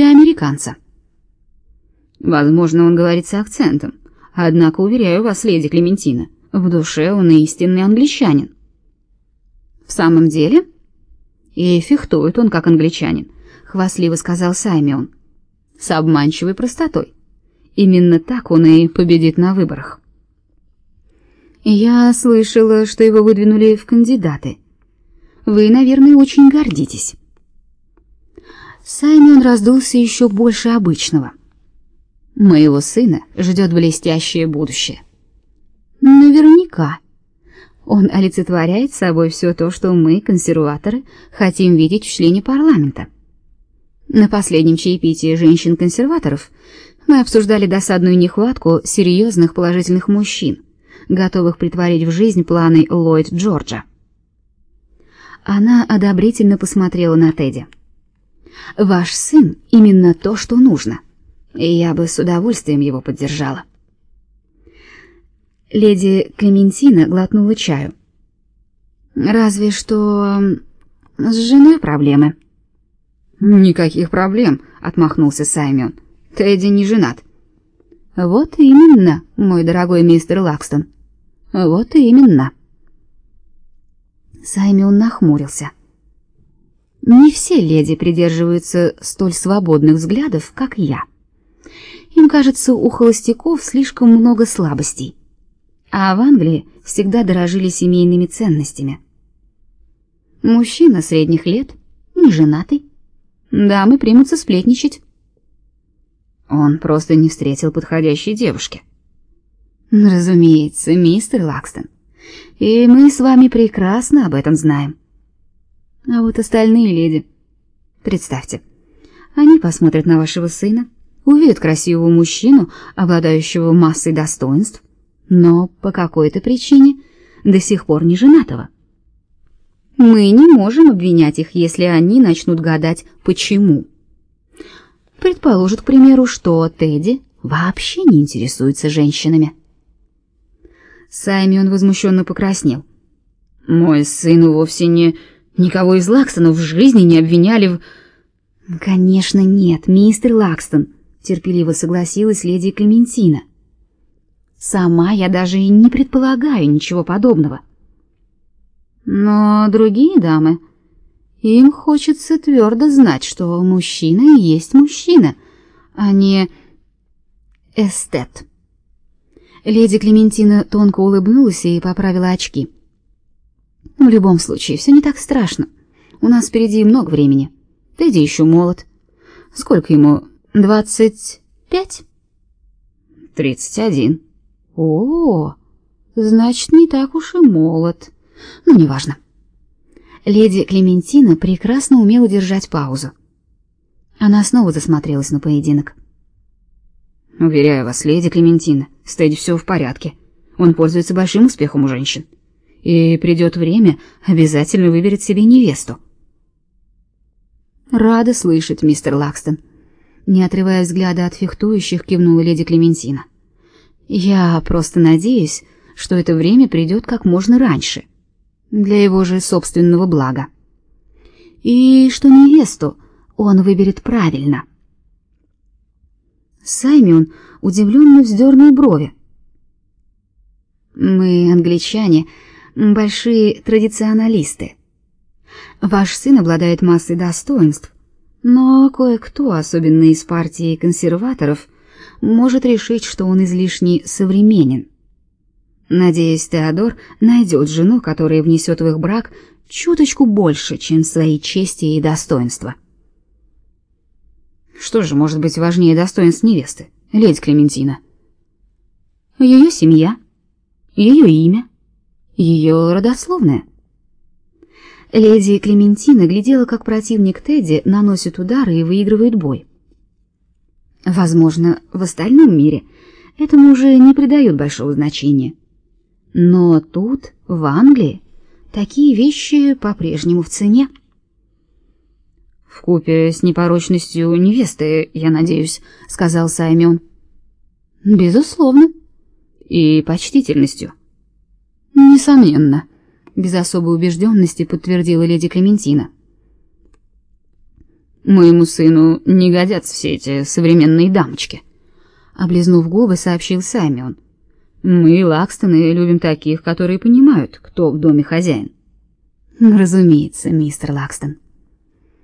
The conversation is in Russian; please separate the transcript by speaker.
Speaker 1: для американца. Возможно, он говорит с акцентом, однако, уверяю вас, леди Клементина, в душе он истинный англичанин. В самом деле? И фехтует он как англичанин, хвастливо сказал Саймион, с обманчивой простотой. Именно так он и победит на выборах. Я слышала, что его выдвинули в кандидаты. Вы, наверное, очень гордитесь. Саймон раздулся еще больше обычного. Моего сына ждет блестящее будущее. Наверняка. Он олицетворяет собой все то, что мы, консерваторы, хотим видеть в члене парламента. На последнем чаепитии женщин-консерваторов мы обсуждали досадную нехватку серьезных положительных мужчин, готовых притворить в жизнь планы Ллойд Джорджа. Она одобрительно посмотрела на Тедди. Ваш сын именно то, что нужно. И я бы с удовольствием его поддержала. Леди Клементина глотнула чаю. Разве что с женой проблемы. Никаких проблем, отмахнулся Саймон. Тедди не женат. Вот именно, мой дорогой мистер Лакстон. Вот именно. Саймон нахмурился. Не все леди придерживаются столь свободных взглядов, как я. Им кажется, у холостяков слишком много слабостей. А в Англии всегда дорожили семейными ценностями. Мужчина средних лет, не женатый. Дамы примутся сплетничать. Он просто не встретил подходящей девушки. Разумеется, мистер Лакстон. И мы с вами прекрасно об этом знаем. А вот остальные леди, представьте, они посмотрят на вашего сына, увидят красивого мужчину, обладающего массой достоинств, но по какой-то причине до сих пор не женатого. Мы не можем обвинять их, если они начнут гадать, почему. Предположат, к примеру, что Тедди вообще не интересуется женщинами. Саймон возмущенно покраснел. Мой сын вовсе не никого из Лакстонов в жизни не обвиняли в Конечно, нет, мистер Лакстон, терпеливо согласилась леди Клементина. Сама я даже и не предполагаю ничего подобного. Но другие дамы, им хочется твердо знать, что мужчина и есть мужчина, а не эстет. Леди Клементина тонко улыбнулась и поправила очки. В любом случае, все не так страшно. У нас впереди много времени. Тедди еще молод. Сколько ему? Двадцать пять? Тридцать один. О, значит, не так уж и молод. Ну, неважно. Леди Клементина прекрасно умела держать паузу. Она снова засмотрелась на поединок. Уверяю вас, леди Клементина, с Тедди все в порядке. Он пользуется большим успехом у женщин. И придет время, обязательно выберет себе невесту. Рада слышать, мистер Лакстон. Не отрывая взгляда от фехтующих, кивнула леди Клементина. Я просто надеюсь, что это время придет как можно раньше, для его же собственного блага. И что невесту он выберет правильно. Саймон удивленно вздернул брови. Мы, англичане, большие традиционалисты. Ваш сын обладает массой достоинств, но кое-кто, особенно из партии консерваторов, может решить, что он излишне современен. Надеюсь, Теодор найдет жену, которая внесет в их брак чуточку больше, чем свои чести и достоинства. Что же может быть важнее достоинств невесты, леди Клементина? Ее семья, ее имя, ее родословная. Леди Клементина глядела, как противник Тедди наносит удары и выигрывает бой. Возможно, в остальном мире этому уже не придают большого значения. Но тут, в Англии, такие вещи по-прежнему в цене. В купе с непорочностью невесты, я надеюсь, сказал Саймон. Безусловно. И почтительностью. Несомненно, без особой убежденности подтвердила леди Клементина. Моему сыну не годятся все эти современные дамочки. Облизнув губы, сообщил Саймон. Мы, Лакстоны, любим таких, которые понимают, кто в доме хозяин.
Speaker 2: Разумеется, мистер Лакстон.